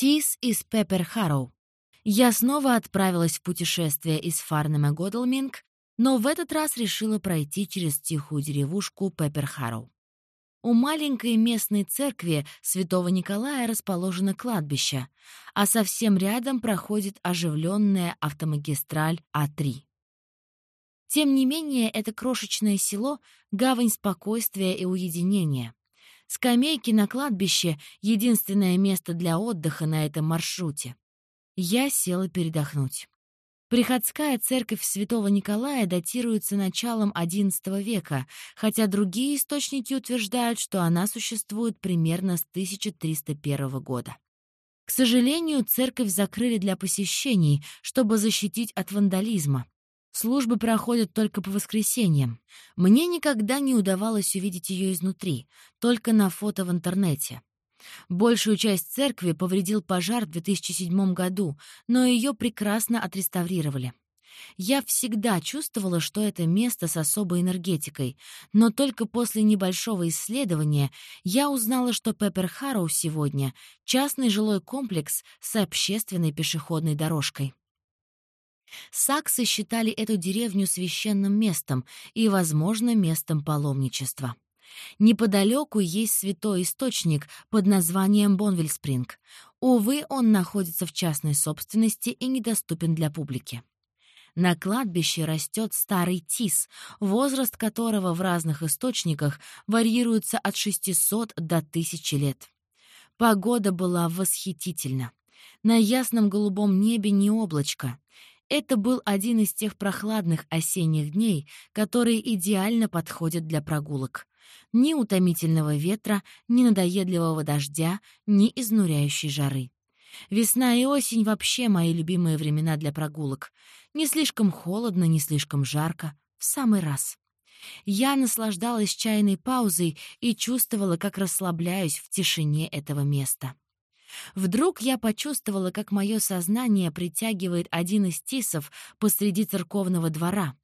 Тис из Пеппер Харроу. Я снова отправилась в путешествие из Фарнема Годалминг, но в этот раз решила пройти через тихую деревушку Пеппер Харроу. У маленькой местной церкви Святого Николая расположено кладбище, а совсем рядом проходит оживленная автомагистраль А3. Тем не менее, это крошечное село — гавань спокойствия и уединения. Скамейки на кладбище — единственное место для отдыха на этом маршруте. Я села передохнуть. Приходская церковь святого Николая датируется началом XI века, хотя другие источники утверждают, что она существует примерно с 1301 года. К сожалению, церковь закрыли для посещений, чтобы защитить от вандализма. Службы проходят только по воскресеньям. Мне никогда не удавалось увидеть ее изнутри, только на фото в интернете. Большую часть церкви повредил пожар в 2007 году, но ее прекрасно отреставрировали. Я всегда чувствовала, что это место с особой энергетикой, но только после небольшого исследования я узнала, что Пеппер Харроу сегодня — частный жилой комплекс с общественной пешеходной дорожкой. Саксы считали эту деревню священным местом и, возможно, местом паломничества. Неподалеку есть святой источник под названием Бонвильспринг. Увы, он находится в частной собственности и недоступен для публики. На кладбище растет старый тис, возраст которого в разных источниках варьируется от 600 до 1000 лет. Погода была восхитительна. На ясном голубом небе не облачко. Это был один из тех прохладных осенних дней, которые идеально подходят для прогулок. Ни утомительного ветра, ни надоедливого дождя, ни изнуряющей жары. Весна и осень вообще мои любимые времена для прогулок. Не слишком холодно, не слишком жарко. В самый раз. Я наслаждалась чайной паузой и чувствовала, как расслабляюсь в тишине этого места. Вдруг я почувствовала, как мое сознание притягивает один из тисов посреди церковного двора.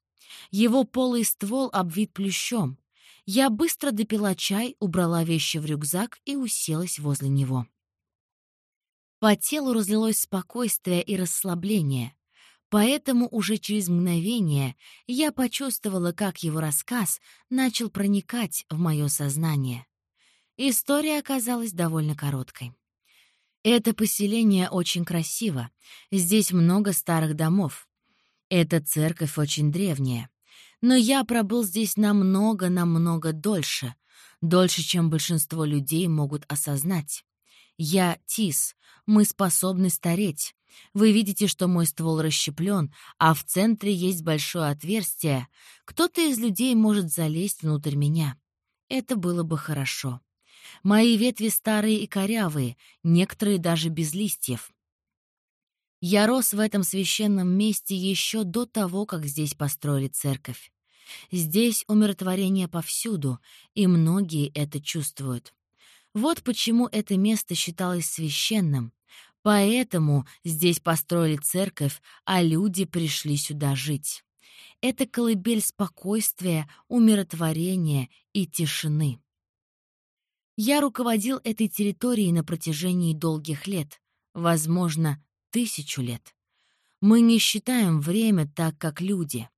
Его полый ствол обвит плющом. Я быстро допила чай, убрала вещи в рюкзак и уселась возле него. По телу разлилось спокойствие и расслабление, поэтому уже через мгновение я почувствовала, как его рассказ начал проникать в мое сознание. История оказалась довольно короткой. Это поселение очень красиво. Здесь много старых домов. Эта церковь очень древняя. Но я пробыл здесь намного-намного дольше, дольше, чем большинство людей могут осознать. Я Тис, мы способны стареть. Вы видите, что мой ствол расщеплен, а в центре есть большое отверстие. Кто-то из людей может залезть внутрь меня. Это было бы хорошо. Мои ветви старые и корявые, некоторые даже без листьев. Я рос в этом священном месте еще до того, как здесь построили церковь. Здесь умиротворение повсюду, и многие это чувствуют. Вот почему это место считалось священным. Поэтому здесь построили церковь, а люди пришли сюда жить. Это колыбель спокойствия, умиротворения и тишины. Я руководил этой территорией на протяжении долгих лет, возможно, тысячу лет. Мы не считаем время так, как люди.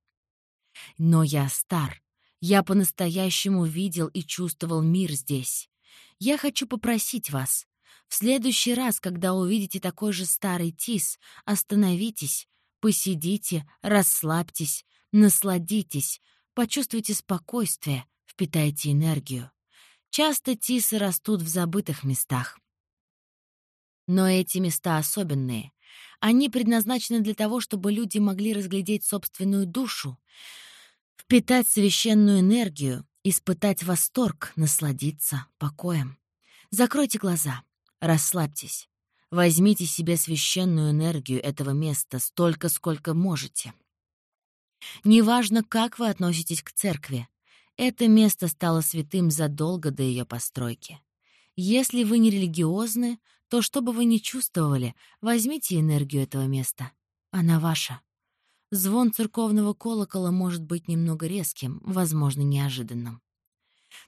Но я стар. Я по-настоящему видел и чувствовал мир здесь. Я хочу попросить вас, в следующий раз, когда увидите такой же старый тис, остановитесь, посидите, расслабьтесь, насладитесь, почувствуйте спокойствие, впитайте энергию. Часто тисы растут в забытых местах. Но эти места особенные. Они предназначены для того, чтобы люди могли разглядеть собственную душу, впитать священную энергию, испытать восторг, насладиться покоем. Закройте глаза, расслабьтесь. Возьмите себе священную энергию этого места столько, сколько можете. Неважно, как вы относитесь к церкви, это место стало святым задолго до ее постройки. Если вы не религиозны, то, что бы вы ни чувствовали, возьмите энергию этого места. Она ваша. Звон церковного колокола может быть немного резким, возможно, неожиданным.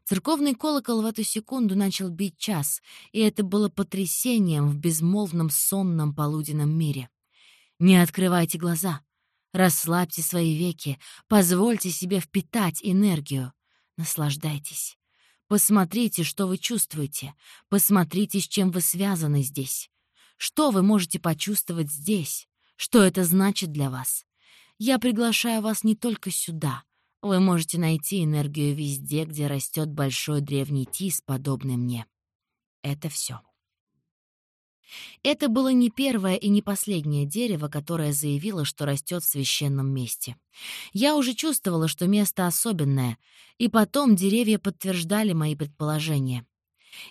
Церковный колокол в эту секунду начал бить час, и это было потрясением в безмолвном сонном полуденном мире. Не открывайте глаза. Расслабьте свои веки, позвольте себе впитать энергию. Наслаждайтесь. Посмотрите, что вы чувствуете. Посмотрите, с чем вы связаны здесь. Что вы можете почувствовать здесь? Что это значит для вас? Я приглашаю вас не только сюда. Вы можете найти энергию везде, где растет большой древний тис, подобный мне. Это все. Это было не первое и не последнее дерево, которое заявило, что растет в священном месте. Я уже чувствовала, что место особенное, и потом деревья подтверждали мои предположения.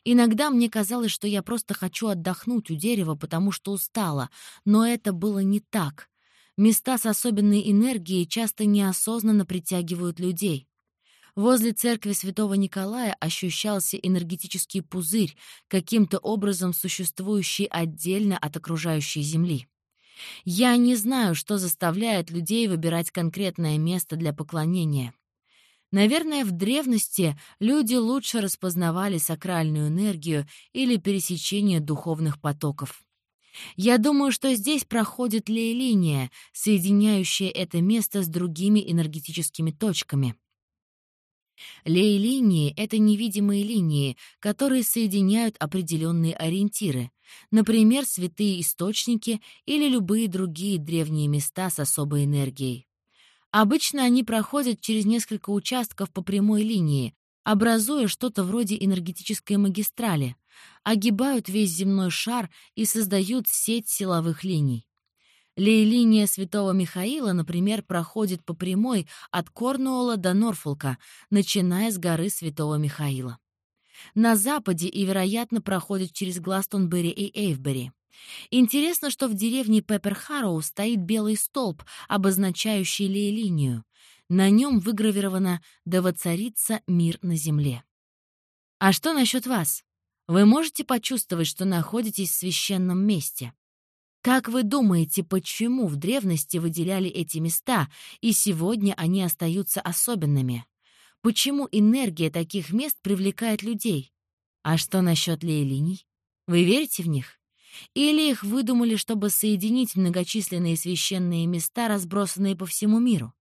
Иногда мне казалось, что я просто хочу отдохнуть у дерева, потому что устала, но это было не так. Места с особенной энергией часто неосознанно притягивают людей. Возле церкви святого Николая ощущался энергетический пузырь, каким-то образом существующий отдельно от окружающей земли. Я не знаю, что заставляет людей выбирать конкретное место для поклонения. Наверное, в древности люди лучше распознавали сакральную энергию или пересечение духовных потоков. Я думаю, что здесь проходит лей-линия, соединяющая это место с другими энергетическими точками. Лей-линии — это невидимые линии, которые соединяют определенные ориентиры, например, святые источники или любые другие древние места с особой энергией. Обычно они проходят через несколько участков по прямой линии, образуя что-то вроде энергетической магистрали, огибают весь земной шар и создают сеть силовых линий. Лей-линия Святого Михаила, например, проходит по прямой от Корнуолла до Норфолка, начиная с горы Святого Михаила. На западе и, вероятно, проходит через Гластонбери и Эйвбери. Интересно, что в деревне Пепперхарроу стоит белый столб, обозначающий лей-линию. На нем выгравировано «Да воцарится мир на земле». А что насчет вас? Вы можете почувствовать, что находитесь в священном месте? Как вы думаете, почему в древности выделяли эти места, и сегодня они остаются особенными? Почему энергия таких мест привлекает людей? А что насчет лей-линий? Вы верите в них? Или их выдумали, чтобы соединить многочисленные священные места, разбросанные по всему миру?